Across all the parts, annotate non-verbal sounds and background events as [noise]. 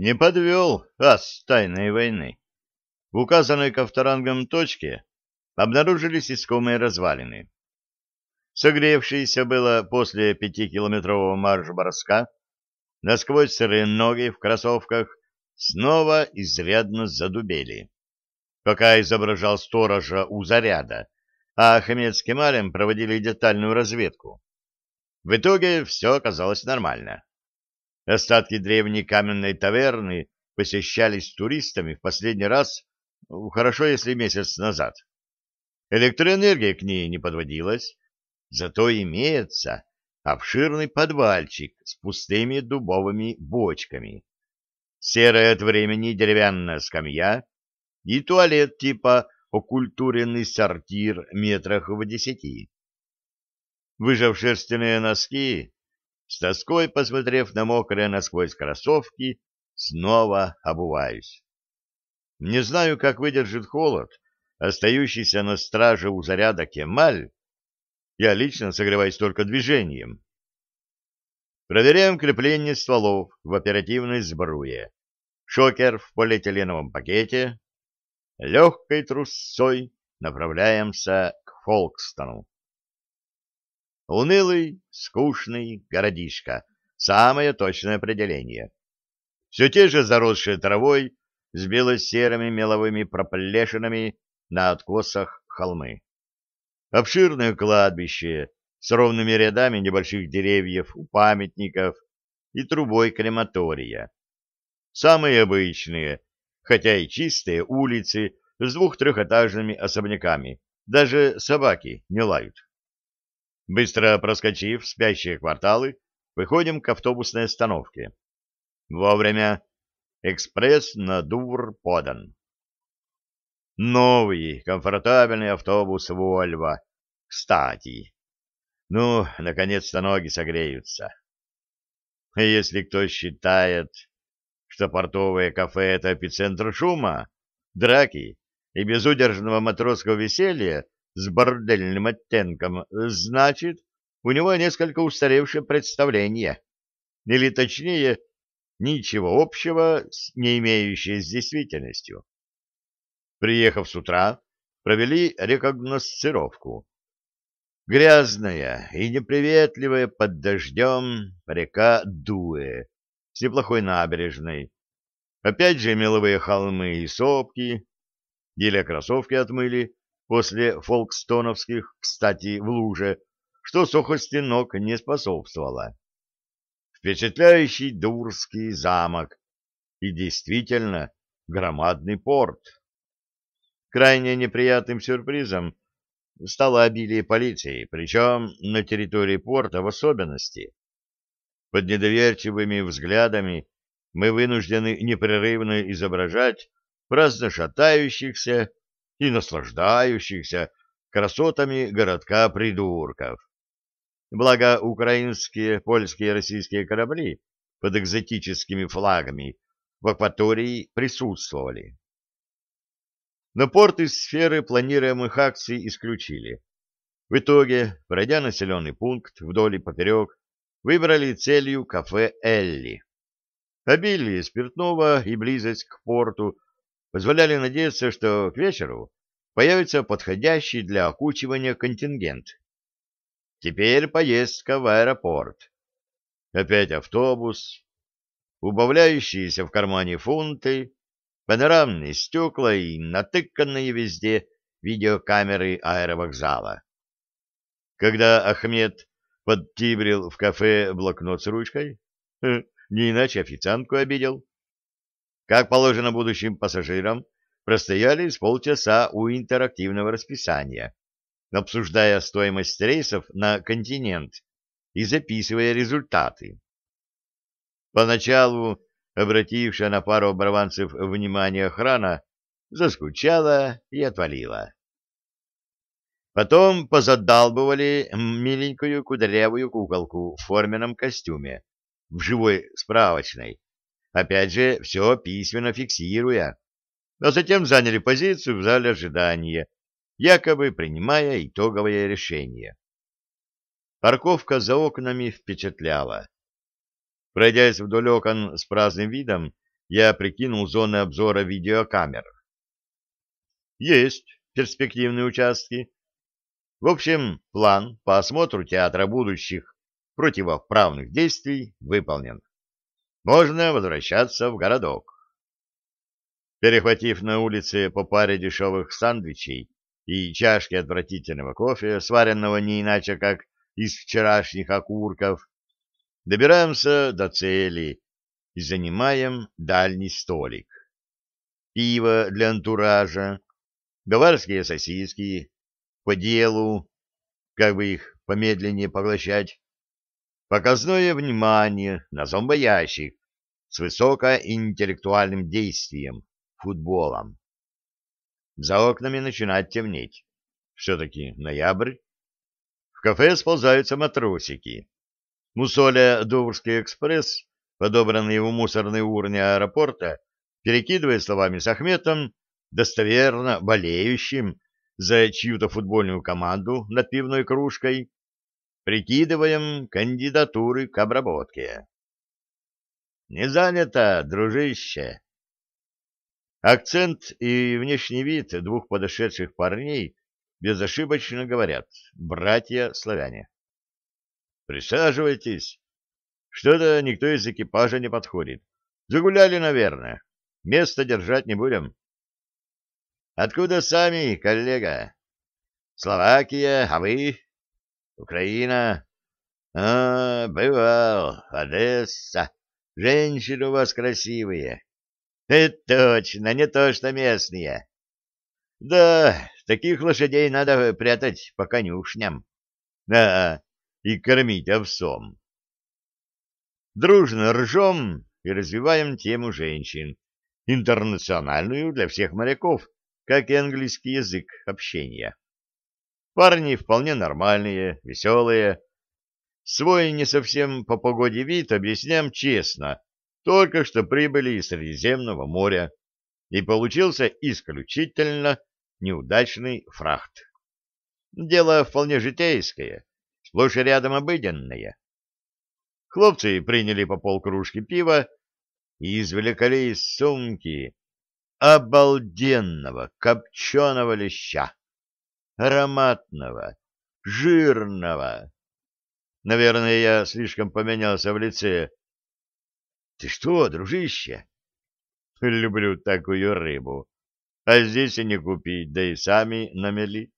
Не подвел ас тайной войны. В указанной Ковторангом точке обнаружились искомые развалины. Согревшиеся было после пятикилометрового марш-броска, насквозь сырые ноги в кроссовках снова изрядно задубели. Пока изображал сторожа у заряда, а Ахмед с проводили детальную разведку. В итоге все оказалось нормально. Остатки древней каменной таверны посещались туристами в последний раз, ну, хорошо, если месяц назад. Электроэнергия к ней не подводилась, зато имеется обширный подвальчик с пустыми дубовыми бочками, серая от времени деревянная скамья и туалет типа окультуренный сортир метрах в десяти. Выжав шерстяные носки, с тоской посмотрев на мокрые насквозь кроссовки, снова обуваюсь. Не знаю, как выдержит холод, остающийся на страже у заряда Кемаль. Я лично согреваюсь только движением. Проверяем крепление стволов в оперативной сбруе. Шокер в полиэтиленовом пакете. Легкой трусцой направляемся к Фолкстону. Унылый, скучный городишко. Самое точное определение. Все те же заросшие травой с бело-серыми меловыми проплешинами на откосах холмы. Обширное кладбище с ровными рядами небольших деревьев у памятников и трубой крематория. Самые обычные, хотя и чистые улицы с двух-трехэтажными особняками. Даже собаки не лают. Быстро проскочив спящие кварталы, выходим к автобусной остановке. Вовремя. Экспресс на Дувр подан. Новый, комфортабельный автобус «Вольво». Кстати. Ну, наконец-то ноги согреются. Если кто считает, что портовое кафе — это эпицентр шума, драки и безудержного матросского веселья, с бордельным оттенком, значит, у него несколько устаревшее представление, или точнее, ничего общего, не имеющее с действительностью. Приехав с утра, провели рекогносцировку. Грязная и неприветливая под дождем река Дуэ с неплохой набережной. Опять же меловые холмы и сопки. Еле кроссовки отмыли, после фолкстоновских, кстати, в луже, что сухости ног не способствовало. Впечатляющий Дурский замок и действительно громадный порт. Крайне неприятным сюрпризом стало обилие полиции, причем на территории порта в особенности. Под недоверчивыми взглядами мы вынуждены непрерывно изображать праздно шатающихся и наслаждающихся красотами городка придурков. Благо, украинские, польские и российские корабли под экзотическими флагами в акватории присутствовали. Но порт из сферы планируемых акций исключили. В итоге, пройдя населенный пункт вдоль и поперек, выбрали целью кафе «Элли». Обилие спиртного и близость к порту позволяли надеяться, что к вечеру появится подходящий для окучивания контингент. Теперь поездка в аэропорт. Опять автобус, убавляющиеся в кармане фунты, панорамные стекла и натыканные везде видеокамеры аэровокзала. Когда Ахмед подтибрил в кафе блокнот с ручкой, [laughs] не иначе официантку обидел. Как положено будущим пассажирам, простояли с полчаса у интерактивного расписания, обсуждая стоимость рейсов на континент и записывая результаты. Поначалу обратившая на пару оборванцев внимание охрана заскучала и отвалила. Потом позадалбывали миленькую кудрявую куколку в форменном костюме, в живой справочной, опять же, все письменно фиксируя, а затем заняли позицию в зале ожидания, якобы принимая итоговое решение. Парковка за окнами впечатляла. Пройдясь вдоль окон с праздным видом, я прикинул зоны обзора видеокамер. Есть перспективные участки. В общем, план по осмотру театра будущих противоправных действий выполнен. Можно возвращаться в городок. Перехватив на улице по паре дешевых сандвичей и чашки отвратительного кофе, сваренного не иначе, как из вчерашних окурков, добираемся до цели и занимаем дальний столик. Пиво для антуража, баварские сосиски, по делу, как бы их помедленнее поглощать, показное внимание на зомбоящик с высокоинтеллектуальным действием, футболом. За окнами начинает темнеть. Все-таки ноябрь. В кафе сползаются матросики. Мусоля Дуврский экспресс, подобранный в мусорной урне аэропорта, перекидывая словами с Ахметом, достоверно болеющим за чью-то футбольную команду над пивной кружкой, прикидываем кандидатуры к обработке. «Не занято, дружище!» Акцент и внешний вид двух подошедших парней безошибочно говорят «братья-славяне». «Присаживайтесь. Что-то никто из экипажа не подходит. Загуляли, наверное. Место держать не будем». «Откуда сами, коллега?» «Словакия, а вы?» «Украина?» «А, бывал. Одесса. Женщины у вас красивые». Это точно, не то что местные. Да, таких лошадей надо прятать по конюшням. Да, и кормить овсом. Дружно ржем и развиваем тему женщин, интернациональную для всех моряков, как и английский язык общения. Парни вполне нормальные, веселые. Свой не совсем по погоде вид объясняем честно, только что прибыли из Средиземного моря, и получился исключительно неудачный фрахт. Дело вполне житейское, сплошь и рядом обыденное. Хлопцы приняли по полкружки пива и извлекали из сумки обалденного копченого леща, ароматного, жирного. Наверное, я слишком поменялся в лице, ты что, дружище? Люблю такую рыбу. А здесь и не купить, да и сами намели.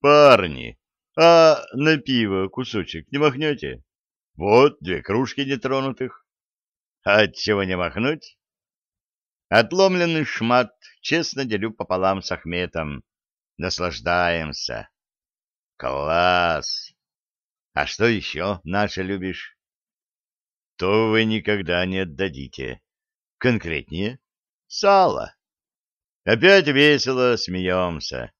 Парни, а на пиво кусочек не махнете? Вот две кружки нетронутых. А чего не махнуть? Отломленный шмат честно делю пополам с Ахметом. Наслаждаемся. Класс! А что еще, наше любишь? то вы никогда не отдадите. Конкретнее — сало. Опять весело смеемся.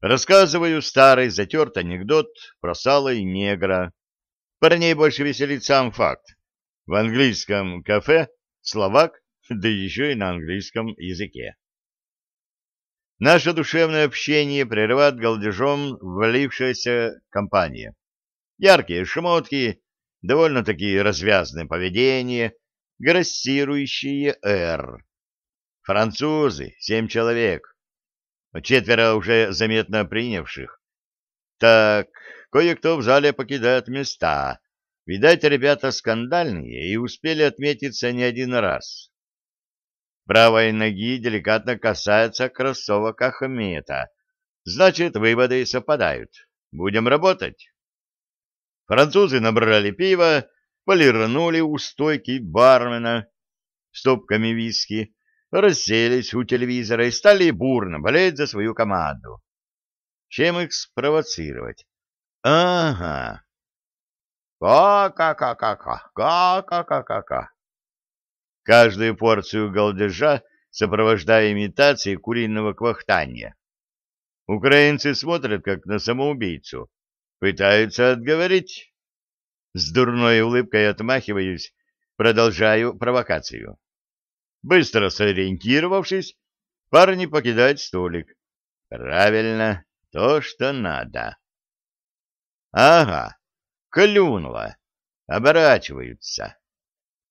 Рассказываю старый затертый анекдот про сало и негра. Парней больше веселит сам факт. В английском кафе словак, да еще и на английском языке. Наше душевное общение прерывает голдежом ввалившаяся компания. Яркие шмотки, довольно-таки развязное поведение, грассирующие «Р». Французы — семь человек, четверо уже заметно принявших. Так, кое-кто в зале покидает места. Видать, ребята скандальные и успели отметиться не один раз. Правой ноги деликатно касается кроссовок Ахмета. Значит, выводы совпадают. Будем работать. Французы набрали пива, полирнули у стойки бармена стопками виски, расселись у телевизора и стали бурно болеть за свою команду. Чем их спровоцировать? Ага. Ка-ка-ка-ка-ка, ка-ка-ка-ка-ка. Каждую порцию голдежа сопровождая имитацией куриного квахтания. Украинцы смотрят, как на самоубийцу, Пытаются отговорить. С дурной улыбкой отмахиваюсь, продолжаю провокацию. Быстро сориентировавшись, парни покидают столик. Правильно, то, что надо. Ага, клюнуло. Оборачиваются.